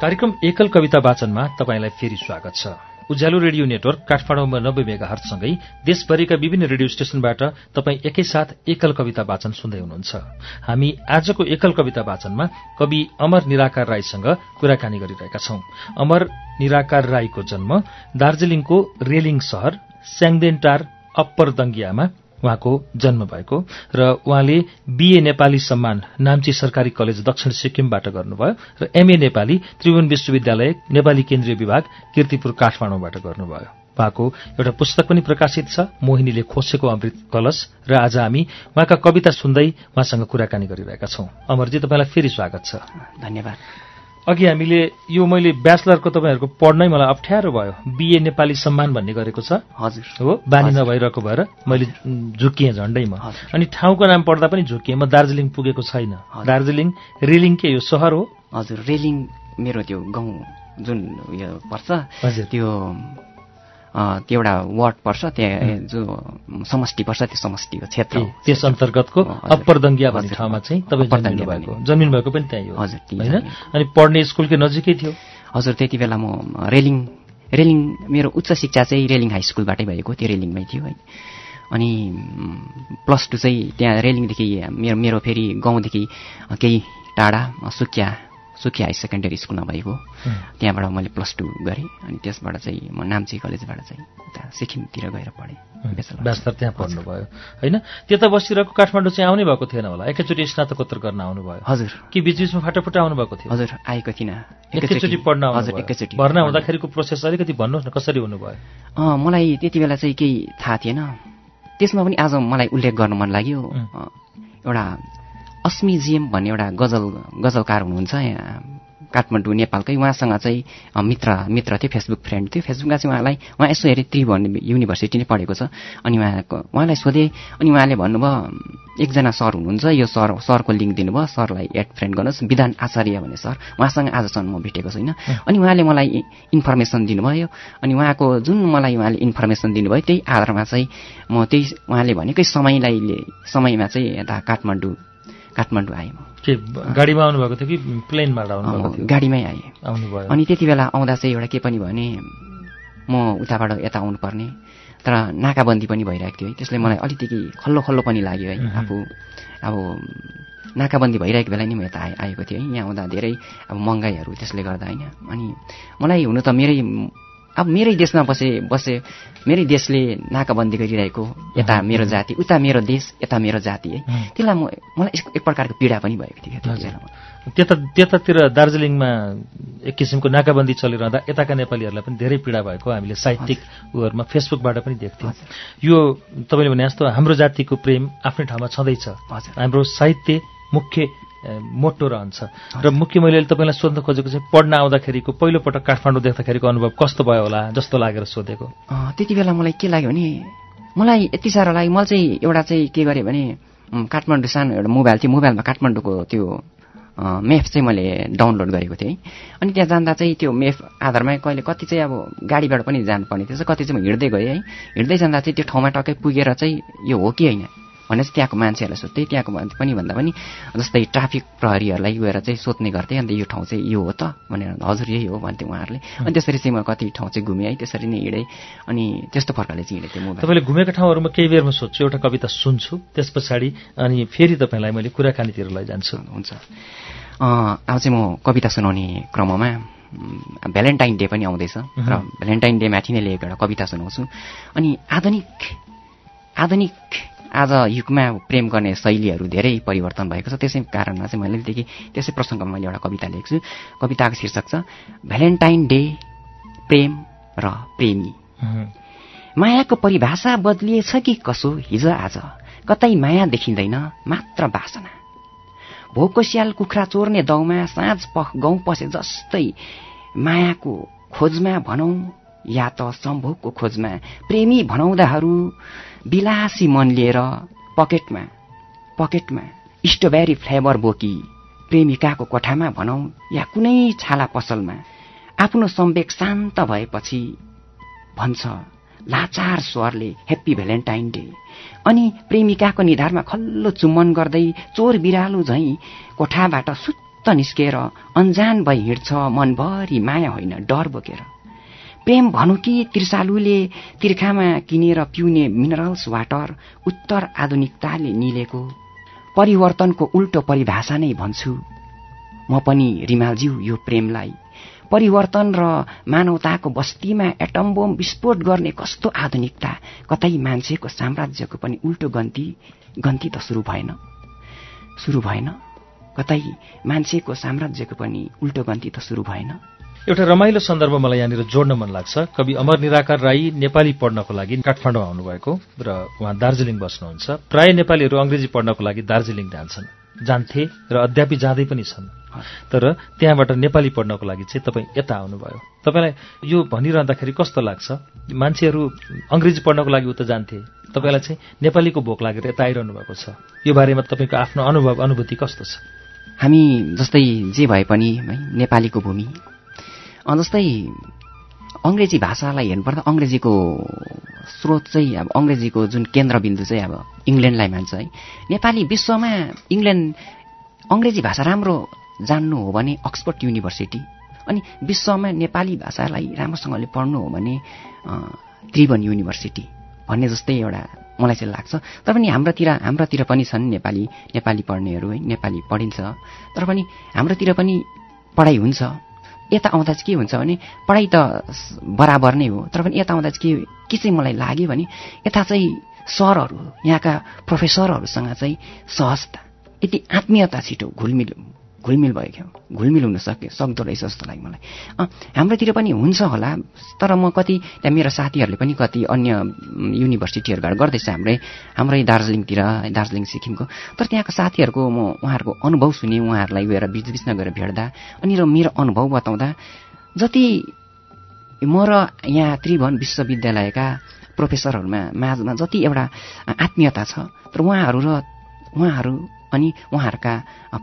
कार्यक्रम एकल कविता वाचनमा तपाईँलाई फेरि स्वागत छ। उज्यालो रेडियो नेटवर्क काठमाडौँमा नब्बे मेगा हर्टसँगै देशभरिका विभिन्न रेडियो स्टेशनबाट तपाईँ एकैसाथ एकल कविता वाचन सुन्दै हुनुहुन्छ। हामी आजको एकल कविता वाचनमा कवि अमर निराकार राईसँग कुराकानी गरिरहेका छौं। अमर निराकार राईको जन्म दार्जीलिङको रेलिङ शहर स्याङदेनटार अप्पर दंगियामा उहाँको जन्म भएको र उहाँले बीए नेपाली सम्मान नाम्ची सरकारी कलेज दक्षिण सिक्किमबाट गर्नुभयो र एमए नेपाली त्रिभुवन विश्वविद्यालय नेपाली केन्द्रीय विभाग किर्तिपुर काठमाडौँबाट गर्नुभयो। उहाँको एउटा पुस्तक पनि प्रकाशित छ मोहिनीले खोसेको अमृत कलश र आज हामी उहाँका कविता सुन्दै उहाँसँग कुराकानी गरिरहेका छौं। अमरजी तपाईँलाई फेरि स्वागत छ। धन्यवाद। अघि हामीले यो मैले ब्याचलरको तपाईँहरूको पढ्नै मलाई अप्ठ्यारो भयो। बीए नेपाली सम्मान भन्ने गरेको छ। हजुर। हो बानी नभइरहेको भएर मैले झुकिएँ झन्डैमा। हजुर। अनि ठाउँको नाम पढ्दा पनि झुकिएँ। म दार्जिलिङ पुगेको छैन। दार्जिलिङ रेलिङ के यो सहर हो? हजुर रेलिङ मेरो त्यो गाउँ जुन उयो पर्छ हजुर। त्यो त्यो एउटा वार्ड पर्छ त्यहाँ जो समष्टि पर्छ त्यो समष्टिको क्षेत्र। त्यस अन्तर्गतको हजुर। अप्पर दङ्गिया भन्ने। ठाउँमा चाहिँ तपाईँ भएको। जन्मिनु भएको पनि त्यहीँ हो हजुर, होइन। अनि पढ्ने स्कुलकै नजिकै थियो हजुर त्यति बेला म रेलिङ रेलिङ मेरो उच्च शिक्षा चाहिँ रेलिङ हाई स्कुलबाटै भएको त्यो रेलिङमै थियो है अनि प्लस टू चाहिँ त्यहाँ रेलिङदेखि मेरो मेरो फेरि गाउँदेखि केही टाढा सुकिया सुकिया हाई सेकेन्डरी स्कुलमा भएको त्यहाँबाट मैले प्लस टू गरेँ अनि त्यसबाट चाहिँ म नाम्ची कलेजबाट चाहिँ उता सिक्किमतिर गएर पढेँ। ब्याचलर त्यहाँ पढ्नुभयो। होइन? त्यता बसिरहेको काठमाडौँ चाहिँ आउनै भएको थिएन होला। एकैचोटि स्नातकोत्तर गर्न आउनुभयो हजुर। कि बिचबिचमा फाटाफुटा आउनु भएको थियो? हजुर आएको थिइनँ। एकैचोटि पढ्न हजुर एकैचोटि भर्ना हुँदाखेरिको प्रोसेस अलिकति भन्नुहोस् न कसरी हुनुभयो मलाई त्यति बेला चाहिँ केही थाहा थिएन। त्यसमा पनि आज मलाई उल्लेख गर्न मन लाग्यो। एउटा अस्मी जिएम भन्ने एउटा गजल गजलकार हुनुहुन्छ यहाँ काठमाडौँ नेपालकै। उहाँसँग चाहिँ मित्र मित्र थियो फेसबुक फ्रेन्ड थियो। फेसबुकमा चाहिँ उहाँलाई उहाँ यसो हेरेँ त्रिभुवन युनिभर्सिटी नै पढेको छ। अनि उहाँको उहाँलाई सोधेँ अनि उहाँले भन्नुभयो एकजना सर हुनुहुन्छ यो सर सरको लिङ्क दिनुभयो सरलाई एड फ्रेन्ड गर्नुहोस्। विधान आचार्य भन्ने सर। उहाँसँग आजसम्म म भेटेको छैन। अनि उहाँले मलाई इन्फर्मेसन दिनुभयो। अनि उहाँको जुन मलाई उहाँले इन्फर्मेसन दिनुभयो त्यही आधारमा चाहिँ म त्यही उहाँले भनेकै समयलाई समयमा चाहिँ यता काठमाडौँ काठमाडौँ आएँ म। के गाडीमा आउनुभएको थियो कि प्लेनबाट आउनुभएको थियो? गाडीमै आएँ। आउनुभयो। अनि त्यति बेला आउँदा चाहिँ एउटा के पनि भने म उताबाट यता आउनुपर्ने। तर नाकाबन्दी पनि भइरहेको थियो है। त्यसले मलाई अलिकति खल्लो खल्लो पनि लाग्यो है आफू। अब नाकाबन्दी भइरहेको बेला नि म यता आए आएको थिएँ है। यहाँ आउँदा धेरै अब महँगाइहरू त्यसले गर्दा होइन। अनि मलाई हुनु त मेरै अब मेरै देशमा बसे बसे मेरै देशले नाकाबन्दी गरिरहेको यता मेरो जाति उता मेरो देश यता मेरो जाति है। त्यसलाई म मलाई एक- प्रकारको पीडा पनि भएको थियो त्यति त्यतातिर दार्जिलिङमा एक किसिमको नाकाबन्दी चलिरहँदा यताका नेपालीहरूलाई पनि धेरै पीडा भएको हामीले साहित्यिक उहरूमा फेसबुकबाट पनि देख्थ्यौँ। यो तपाईँले भने जस्तो हाम्रो जातिको प्रेम आफ्नै ठाउँमा छँदैछ। हाम्रो साहित्य मुख्य मोटो रहन्छ। र मुख्य मैले तपाईँलाई सोध्न खोजेको चाहिँ पढ्न आउँदाखेरिको पहिलोपटक काठमाडौँ देख्दाखेरिको अनुभव कस्तो भयो होला जस्तो लागेर सोधेको। त्यति बेला मलाई के लाग्यो भने मलाई यति साह्रो लाग्यो। मैले चाहिँ एउटा चाहिँ के गरेँ भने काठमाडौँ सानो एउटा मोबाइल थियो। मोबाइलमा काठमाडौँको त्यो मेप चाहिँ मैले डाउनलोड गरेको थिएँ। अनि त्यहाँ जाँदा चाहिँ त्यो मेप आधारमा कहिले कति चाहिँ अब गाडीबाट पनि जानुपर्ने थिएछ कति चाहिँ म हिँड्दै गएँ है। हिँड्दै जाँदा चाहिँ त्यो ठाउँमा टक्कै पुगेर चाहिँ यो हो कि होइन? भनेर चाहिँ त्यहाँको मान्छेहरूलाई सोध्थेँ त्यहाँको पनि भन्दा पनि जस्तै ट्राफिक प्रहरीहरूलाई गएर चाहिँ सोध्ने गर्थेँ अन्त यो ठाउँ चाहिँ यो हो त भनेर हजुर यही हो भन्थे उहाँहरूले। अनि त्यसरी चाहिँ म कति ठाउँ चाहिँ घुमेँ है त्यसरी नै हिँडेँ। अनि त्यस्तो प्रकारले चाहिँ हिँडेँ त्यो मोबाइल तपाईँले घुमेका ठाउँहरूमा केही बेरमा सोध्छु एउटा कविता सुन्छु। त्यस पछाडि अनि फेरि तपाईँलाई मैले कुराकानीतिर लैजान्छु। हुन्छ। अब चाहिँ म कविता सुनाउने क्रममा भ्यालेन्टाइन डे पनि आउँदैछ र भ्यालेन्टाइन डे माथि नै लिएको एउटा कविता सुनाउँछु। अनि आधुनिक आधुनिक आज युगमा प्रेम गर्ने शैलीहरू धेरै परिवर्तन भएको छ। त्यसै कारणमा चाहिँ मैले देखि त्यसै प्रसङ्गमा मैले एउटा कविता लेखेको छु कविताको शीर्षक छ भ्यालेन्टाइन डे प्रेम र प्रेमी। मायाको परिभाषा बदलिएछ कि कसो हिजो आज? कतै माया देखिँदैन मात्र बासना। भोको स्याल कुखुरा चोर्ने दाउमा साँझ पख गाउँ पसे जस्तै मायाको खोजमा भनौँ या त सम्भोगको खोजमा प्रेमी भनाउँदाहरू विलासी मन लिएर पकेटमा पकेटमा स्ट्रबेरी फ्लेभर बोकी प्रेमिकाको कोठामा भनौँ या कुनै छाला पसलमा आफ्नो सम्वेक शान्त भएपछि भन्छ लाचार स्वरले हेप्पी भ्यालेन्टाइन डे अनि प्रेमिकाको निधारमा खल्लो चुम्बन गर्दै चोर बिरालो झैँ कोठाबाट सुत्त निस्केर अन्जान भई हिँड्छ मनभरि माया होइन डर बोकेर। प्रेम भनौँ कि त्रिसालुले तिर्खामा किनेर पिउने मिनरल्स वाटर उत्तर आधुनिकताले निलेको परिवर्तनको उल्टो परिभाषा नै भन्छु। म पनि रिमालज्यू यो प्रेमलाई। परिवर्तन र मानवताको बस्तीमा एटम बोम विस्फोट गर्ने कस्तो आधुनिकता कतै मान्छेको साम्राज्यको पनि उल्टो गन्ती गन्ती त सुरु भएन। सुरु भएन? कतै मान्छेको साम्राज्यको पनि उल्टो गन्ती त सुरु भएन? एउटा रमाइलो सन्दर्भ मलाई यहाँनिर जोड्न मन लाग्छ। कवि अमर निराकार राई नेपाली पढ्नको लागि काठमाडौँ आउनुभएको र उहाँ दार्जिलिङ बस्नुहुन्छ। प्राय नेपालीहरू अङ्ग्रेजी पढ्नको लागि दार्जिलिङ जान्छन्। जान्थे र अद्यापि जाँदै पनि छन्। तर त्यहाँबाट नेपाली पढ्नको लागि चाहिँ तपाईँ यता आउनुभयो। तपाईँलाई यो भनिरहँदाखेरि कस्तो लाग्छ? मान्छेहरू अङ्ग्रेजी पढ्नको लागि उता जान्थे। तपाईँलाई चाहिँ नेपालीको भोक लागेर यता आइरहनु भएको छ। यो बारेमा तपाईँको आफ्नो अनुभव अनुभूति कस्तो छ? हामी जस्तै जे भए पनि नेपालीको भूमि जस्तै अङ्ग्रेजी भाषालाई हेर्नुपर्दा अङ्ग्रेजीको स्रोत चाहिँ अब अङ्ग्रेजीको जुन केन्द्रबिन्दु चाहिँ अब इङ्ल्यान्डलाई मान्छ है। नेपाली विश्वमा इङ्ल्यान्ड अङ्ग्रेजी भाषा राम्रो जान्नु हो भने अक्सफोर्ड युनिभर्सिटी अनि विश्वमा नेपाली भाषालाई राम्रोसँगले पढ्नु हो भने त्रिभुवन युनिभर्सिटी भन्ने जस्तै एउटा मलाई चाहिँ लाग्छ। तर पनि हाम्रोतिर हाम्रोतिर पनि छन् नेपाली नेपाली पढ्नेहरू है नेपाली पढिन्छ। तर पनि हाम्रोतिर पनि पढाइ हुन्छ। यता आउँदा चाहिँ के हुन्छ भने पढाइ त बराबर नै हो तर पनि यता आउँदा चाहिँ के के चाहिँ मलाई लाग्यो भने यता चाहिँ सरहरू यहाँका प्रोफेसरहरूसँग चाहिँ सहजता यति आत्मीयता छिटो घुलमिल घुलमिल भयो क्या? घुलमिल हुन सके सक्दो रहेछ जस्तो लाग्यो मलाई। हाम्रोतिर पनि हुन्छ होला तर म कति त्यहाँ मेरो साथीहरूले पनि कति अन्य युनिभर्सिटीहरूबाट गर्दैछ हाम्रै हाम्रै दार्जिलिङतिर दार्जिलिङ सिक्किमको। तर त्यहाँको साथीहरूको म उहाँहरूको अनुभव सुने उहाँहरूलाई गएर बिच बिचमा गएर भेट्दा अनि र मेरो अनुभव बताउँदा जति म र यहाँ त्रिभुवन विश्वविद्यालयका प्रोफेसरहरूमा माझमा जति एउटा आत्मीयता छ तर उहाँहरू र उहाँहरू अनि उहाँहरूका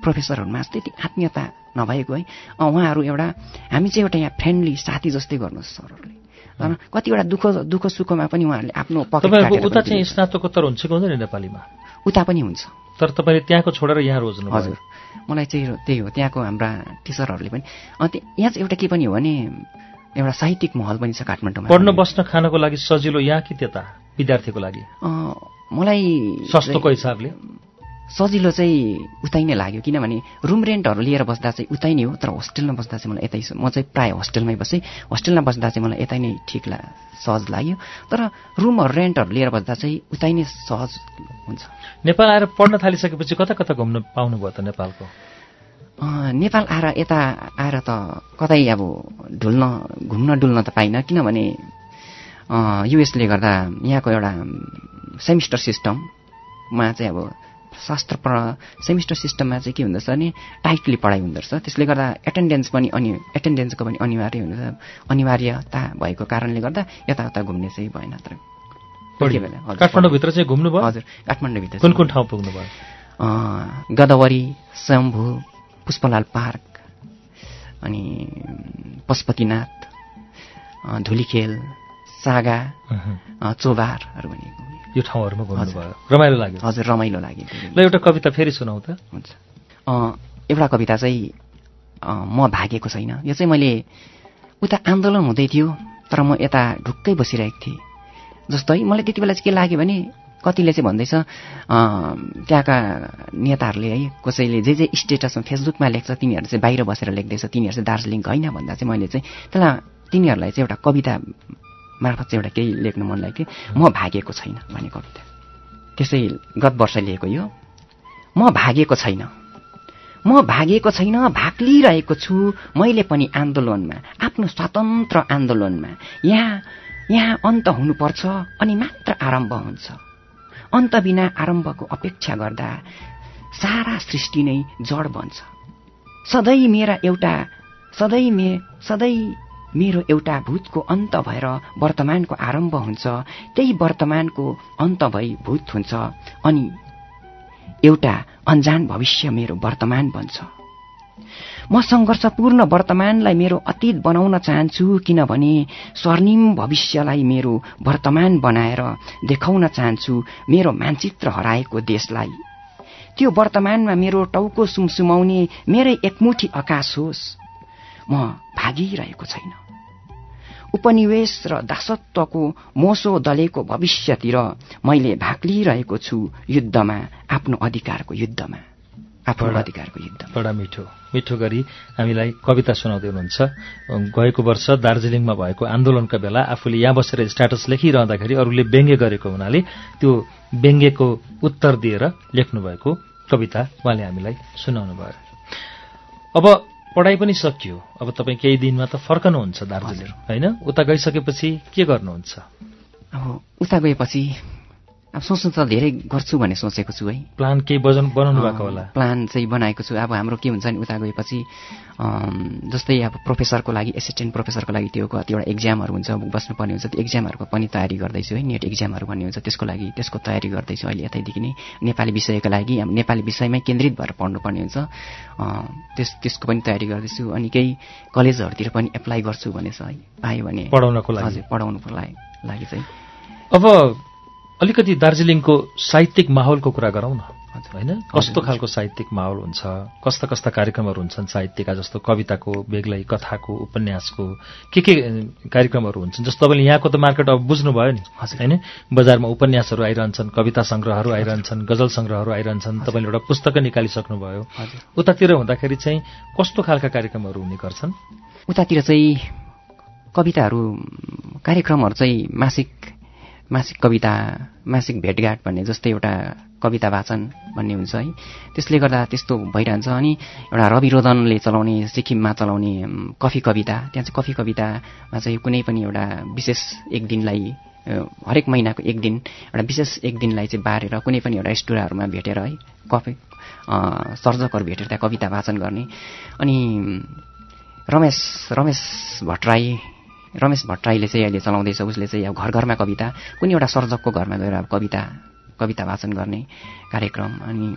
प्रोफेसरहरूमा त्यति आत्मीयता नभएको है। उहाँहरू एउटा हामी चाहिँ एउटा यहाँ फ्रेन्डली साथी जस्तै गर्नुहोस् सरहरूले। तर कतिवटा दुःख दुःख सुखमा पनि उहाँहरूले आफ्नो उता चाहिँ स्नातकोत्तर हुन्छ कि हुँदैन नेपालीमा? उता पनि हुन्छ। तर तपाईँले त्यहाँको छोडेर यहाँ रोज्नु हजुर। मलाई चाहिँ त्यही हो त्यहाँको हाम्रा टिचरहरूले पनि यहाँ चाहिँ एउटा के पनि हो भने एउटा साहित्यिक महल पनि छ काठमाडौँमा। पढ्न बस्न खानको लागि सजिलो यहाँ कि त्यता विद्यार्थीको लागि? मलाई सस्तोको हिसाबले। सजिलो चाहिँ उतै नै लाग्यो किनभने रुम रेन्टहरू लिएर बस्दा चाहिँ उतै नै हो तर होस्टेलमा बस्दा चाहिँ मलाई यतै म चाहिँ प्रायः होस्टेलमै बसेँ। होस्टेलमा बस्दा चाहिँ मलाई यतै नै ठिक ला सहज लाग्यो। तर रुमहरू रेन्टहरू लिएर बस्दा चाहिँ उतै नै सहज हुन्छ। नेपाल आएर पढ्न थालिसकेपछि कता कता घुम्नु पाउनुभयो त नेपालको? नेपाल आएर यता आएर त कतै अब ढुल्न घुम्न डुल्न त पाइनँ किनभने युएसले गर्दा यहाँको एउटा सेमिस्टर सिस्टममा चाहिँ अब शास्त्र सेमिस्टर सिस्टममा चाहिँ के हुँदछ भने टाइटली पढाइ हुँदो रहेछ त्यसले गर्दा एटेन्डेन्स पनि अनि एटेन्डेन्सको पनि अनिवार्य हुँदछ। अनिवार्यता भएको कारणले गर्दा यताउता घुम्ने चाहिँ भएन तर काठमाडौँभित्र चाहिँ घुम्नुभयो हजुर काठमाडौँभित्र कुन कुन ठाउँ पुग्नुभयो गदावरी शम्भु पुष्पलाल पार्क अनि पशुपतिनाथ धुलीखेल सागा चोबारहरू पनि यो ठाउँहरूमा घुम्नुभयो रमाइलो लाग्यो। हजुर रमाइलो लाग्यो। ल एउटा कविता फेरि सुनाउ त। हुन्छ। एउटा कविता चाहिँ म भागेको छैन। यो चाहिँ मैले उता आन्दोलन हुँदै थियो तर म यता ढुक्कै बसिरहेको थिएँ। जस्तो मलाई त्यति बेला चाहिँ के लाग्यो भने कतिले चाहिँ भन्दैछ त्यहाँका नेताहरूले है कसैले जे जे स्टेटसमा फेसबुकमा लेख्छ तिनीहरू चाहिँ बाहिर बसेर लेख्दैछ तिनीहरू चाहिँ दार्जिलिङको होइन भन्दा चाहिँ मैले चाहिँ त्यसलाई तिनीहरूलाई चाहिँ एउटा कविता मार्फत चाहिँ एउटा केही लेख्नु मन लाग्यो म भागेको छैन भन्ने कविता। त्यसै गत वर्ष लेखेको यो म भागेको छैन। म भागेको छैन भाग लिइरहेको छु। मैले पनि आन्दोलनमा आफ्नो स्वतन्त्र आन्दोलनमा। यहाँ यहाँ अन्त हुनुपर्छ अनि मात्र आरम्भ हुन्छ। अन्त बिना आरम्भको अपेक्षा गर्दा सारा सृष्टि नै जड बन्छ। सधैँ मेरा एउटा सधैँ मे सधैँ मेरो एउटा भूतको अन्त भएर वर्तमानको आरम्भ हुन्छ। त्यही वर्तमानको अन्त भई भूत हुन्छ अनि एउटा अन्जान भविष्य मेरो वर्तमान बन्छ। म सङ्घर्षपूर्ण वर्तमानलाई मेरो अतीत बनाउन चाहन्छु किनभने स्वर्णिम भविष्यलाई मेरो वर्तमान बनाएर देखाउन चाहन्छु मेरो मानचित्र हराएको देशलाई। त्यो वर्तमानमा मेरो टाउको सुमसुमाउने मेरै एकमुठी आकाश होस्। म भागिरहेको छैन। उपनिवेश र दासत्वको मोसो दलेको भविष्यतिर मैले भाग लिइरहेको छु युद्धमा आफ्नो अधिकारको युद्धमा। आफ्नो अधिकारको युद्ध बडा मिठो। मिठो गरी हामीलाई कविता सुनाउँदै हुनुहुन्छ। गएको वर्ष दार्जिलिङमा भएको आन्दोलनका बेला आफूले यहाँ बसेर स्ट्याटस लेखिरहँदाखेरि अरूले व्यङ्ग्य गरेको हुनाले त्यो व्यङ्ग्यको उत्तर दिएर लेख्नुभएको कविता उहाँले हामीलाई सुनाउनु भयो अब पढाइ पनि सकियो। अब तपाईँ केही दिनमा त फर्कनुहुन्छ दार्जिलिङ होइन? उता गइसकेपछि के गर्नुहुन्छ? अब उता गएपछि अब सोच्नु त धेरै गर्छु भन्ने सोचेको छु है। प्लान केही बजन बनाउनु भएको होला? प्लान चाहिँ बनाएको छु। अब हाम्रो के हुन्छ नि उता गएपछि जस्तै अब प्रोफेसरको लागि एसिस्टेन्ट प्रोफेसरको लागि त्यो कतिवटा एक्जामहरू हुन्छ बस्नुपर्ने हुन्छ त्यो एक्जामहरूको पनि तयारी गर्दैछु है। नेट एक्जामहरू भन्ने हुन्छ त्यसको लागि त्यसको तयारी गर्दैछु अहिले यतैदेखि नै। नेपाली विषयको लागि नेपाली विषयमै केन्द्रित भएर पढ्नुपर्ने हुन्छ। त्यस त्यसको पनि तयारी गर्दैछु। अनि केही कलेजहरूतिर पनि एप्लाई गर्छु भन्ने छ है पायो भने पढाउनको लागि। हजुर पढाउनुको लागि चाहिँ। अब अलिकति दार्जिलिङको साहित्यिक माहौलको कुरा गरौँ न। होइन? कस्तो खालको साहित्यिक माहौल हुन्छ? कस्ता कस्ता कार्यक्रमहरू हुन्छन् साहित्यका जस्तो कविताको बेग्लै कथाको उपन्यासको के के कार्यक्रमहरू हुन्छन्? जस्तो तपाईँले यहाँको त मार्केट अब बुझ्नुभयो नि। होइन? बजारमा उपन्यासहरू आइरहन्छन् कविता सङ्ग्रहहरू आइरहन्छन् गजल सङ्ग्रहहरू आइरहन्छन् तपाईँले एउटा पुस्तकै निकालिसक्नुभयो। उतातिर हुँदाखेरि चाहिँ कस्तो खालका कार्यक्रमहरू हुने गर्छन्? उतातिर चाहिँ कविताहरू कार्यक्रमहरू चाहिँ मासिक मासिक कविता मासिक भेटघाट भन्ने जस्तै एउटा कविता वाचन भन्ने हुन्छ है। त्यसले गर्दा त्यस्तो भइरहन्छ अनि एउटा रवि रोदनले चलाउने सिक्किममा चलाउने कफी कविता त्यहाँ चाहिँ कफी कवितामा चाहिँ कुनै पनि एउटा विशेष एक दिनलाई हरेक महिनाको एक दिन एउटा विशेष एक दिनलाई चाहिँ बारेर कुनै पनि एउटा स्टुराहरूमा भेटेर है कफी सर्जकहरू भेटेर त्यहाँ कविता वाचन गर्ने। अनि रमेश रमेश भट्टराई रमेश भट्टराईले चाहिँ अहिले चलाउँदैछ उसले चाहिँ अब घर घरमा कविता कुनै एउटा सर्जकको घरमा गएर अब कविता कविता वाचन गर्ने कार्यक्रम अनि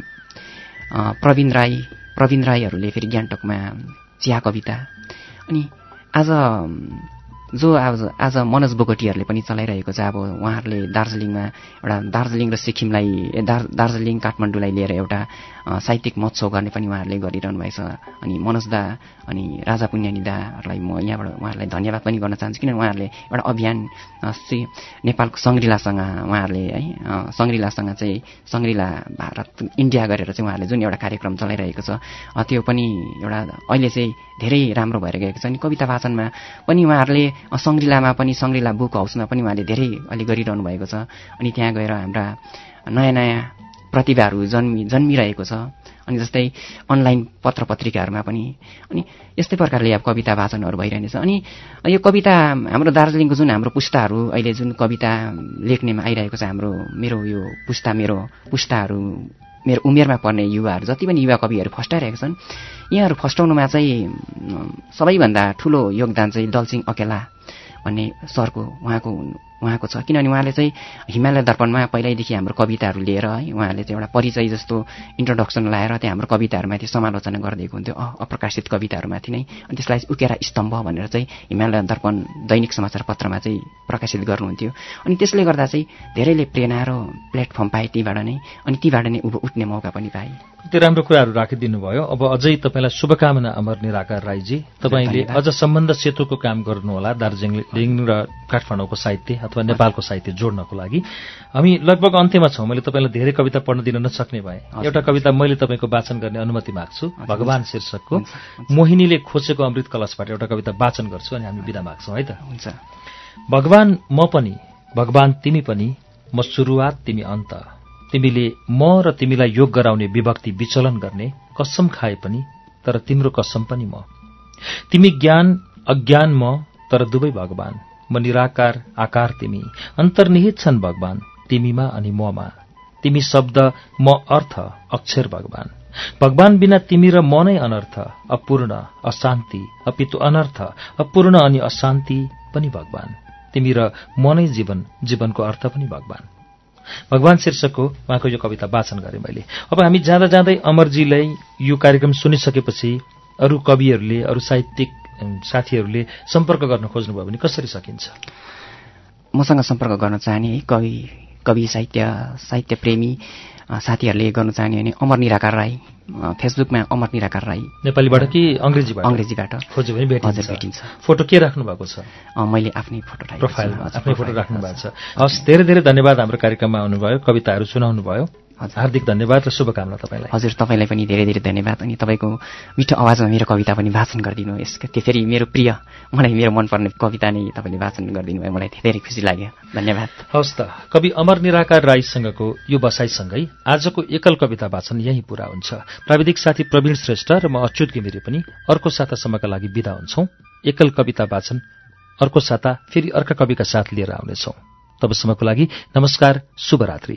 प्रवीण राई प्रवीण राईहरूले फेरि गान्तोकमा चिया कविता अनि आज जो आज आज मनोज बोगटीहरूले पनि चलाइरहेको छ अब उहाँहरूले दार्जिलिङमा एउटा दार्जिलिङ र सिक्किमलाई दार दार्जिलिङ काठमाडौँलाई लिएर एउटा साहित्यिक महोत्सव गर्ने पनि उहाँहरूले गरिरहनु भएको छ। अनि मनोज दा अनि राजा पुण्यनी दाहरूलाई म यहाँबाट उहाँहरूलाई धन्यवाद पनि गर्न चाहन्छु किनभने उहाँहरूले एउटा अभियान नेपालको सङ्ग्रिलासँग उहाँहरूले है सङ्ग्रिलासँग चाहिँ सङ्ग्रिला भारत इन्डिया गरेर चाहिँ उहाँहरूले जुन एउटा कार्यक्रम चलाइरहेको छ त्यो पनि एउटा अहिले चाहिँ धेरै राम्रो भएर गएको छ। अनि कविता वाचनमा पनि उहाँहरूले सङ्ग्रिलामा पनि सङ्ग्रिला बुक हाउसमा पनि उहाँले धेरै अहिले गरिरहनु भएको छ। अनि त्यहाँ गएर हाम्रा नयाँ नयाँ प्रतिभाहरू जन्मि जन्मिरहेको छ। अनि जस्तै अनलाइन पत्र पत्रिकाहरूमा पनि। अनि यस्तै प्रकारले अब कविता वाचनहरू भइरहेनेछ। अनि यो कविता हाम्रो दार्जिलिङको जुन हाम्रो पुस्ताहरू अहिले जुन कविता लेख्नेमा आइरहेको छ हाम्रो मेरो यो पुस्ता मेरो पुस्ताहरू मेरो उमेरमा पर्ने युवाहरू जति पनि युवा कविहरू फस्टाइरहेका छन् यहाँहरू फस्टाउनुमा चाहिँ सबैभन्दा ठुलो योगदान चाहिँ दलसिंह अकेला भन्ने सरको उहाँको उहाँको छ। किनभने उहाँले चाहिँ हिमालय दर्पणमा पहिल्यैदेखि हाम्रो कविताहरू लिएर है उहाँले चाहिँ एउटा परिचय जस्तो इन्ट्रोडक्सन लाएर त्यहाँ हाम्रो कविताहरूमाथि समालोचना गरिदिएको हुन्थ्यो। अप्रकाशित कविताहरूमाथि नै। अनि त्यसलाई उकेरा स्तम्भ भनेर चाहिँ हिमालय दर्पण दैनिक समाचार पत्रमा चाहिँ प्रकाशित गर्नुहुन्थ्यो। अनि त्यसले गर्दा चाहिँ धेरैले प्रेरणा र प्लेटफर्म पाए तीबाट नै अनि तीबाट नै उभो उठ्ने मौका पनि पाए। त्यो राम्रो कुराहरू राखिदिनु भयो अब अझै तपाईँलाई शुभकामना अमर निराकार राईजी। तपाईँले अझ सम्बन्ध सेतुको काम गर्नुहोला दार्जिलिङ र काठमाडौँको साहित्य अथवा नेपालको साहित्य जोड्नको लागि। हामी लगभग अन्त्यमा छौँ मैले तपाईँलाई धेरै कविता पढ्न दिन नसक्ने भए। एउटा कविता मैले तपाईँको वाचन गर्ने अनुमति माग्छु भगवान शीर्षकको। मोहिनीले खोजेको अमृत कलशबाट एउटा कविता वाचन गर्छु अनि हामी विदा माग्छौँ है त? हुन्छ। भगवान म पनि भगवान तिमी पनि म सुरुवात तिमी अन्त। तिमीले म र तिमीलाई योग गराउने विभक्ति विचलन गर्ने कसम खाए पनि तर तिम्रो कसम पनि म। तिमी ज्ञान अज्ञान म तर दुवै भगवान। म निराकार आकार तिमी। अन्तर्निहित छन् भगवान तिमीमा अनि ममा। तिमी शब्द म अर्थ अक्षर भगवान। भगवान बिना तिमी र म नै अनर्थ अपूर्ण अशान्ति अपितु अनर्थ अपूर्ण अनि अशान्ति पनि भगवान। तिमी र म नै जीवन जीवनको अर्थ पनि भगवान। भगवान शीर्षकको उहाँको यो कविता वाचन गरेँ मैले। अब हामी जाँदा जाँदै अमरजीलाई यो कार्यक्रम सुनिसकेपछि अरू कविहरूले अरू साहित्यिक साथीहरूले सम्पर्क गर्न खोज्नुभयो भने कसरी सकिन्छ? मसँग सम्पर्क गर्न चाहने है कवि कवि साहित्य साहित्य प्रेमी साथीहरूले गर्नु चाहने भने अमर निराकार राई फेसबुकमा अमर निराकार राई। नेपालीबाट कि अङ्ग्रेजीबाट? अङ्ग्रेजीबाट। खोज्यो भने भेटिन्छ। भेटिन्छ। फोटो के राख्नु भएको छ मैले आफ्नै फोटो। प्रोफाइलमा आफ्नै फोटो राख्नु भएको। छ। हस् धेरै धेरै धन्यवाद हाम्रो कार्यक्रममा आउनुभयो कविताहरू सुनाउनु भयो। हार्दिक धन्यवाद र शुभकामना तपाईँलाई। हजुर तपाईँलाई पनि धेरै धेरै धन्यवाद अनि तपाईँको मिठो आवाजमा मेरो कविता पनि वाचन गरिदिनु त्यो फेरि मेरो प्रिय मलाई मेरो मनपर्ने कविता नै तपाईँले वाचन गरिदिनु भयो। मलाई धेरै खुसी लाग्यो। धन्यवाद। हवस् त कवि अमर निराकार राईसँगको यो बसाइसँगै आजको एकल कविता वाचन यही पूरा हुन्छ। प्राविधिक साथी प्रवीण श्रेष्ठ र म अच्युत घिमिरे पनि अर्को सातासम्मका लागि विदा हुन्छौं। एकल कविता वाचन अर्को साता फेरि अर्का कविका साथ लिएर आउनेछौं। तबसम्मको लागि नमस्कार शुभरात्रि।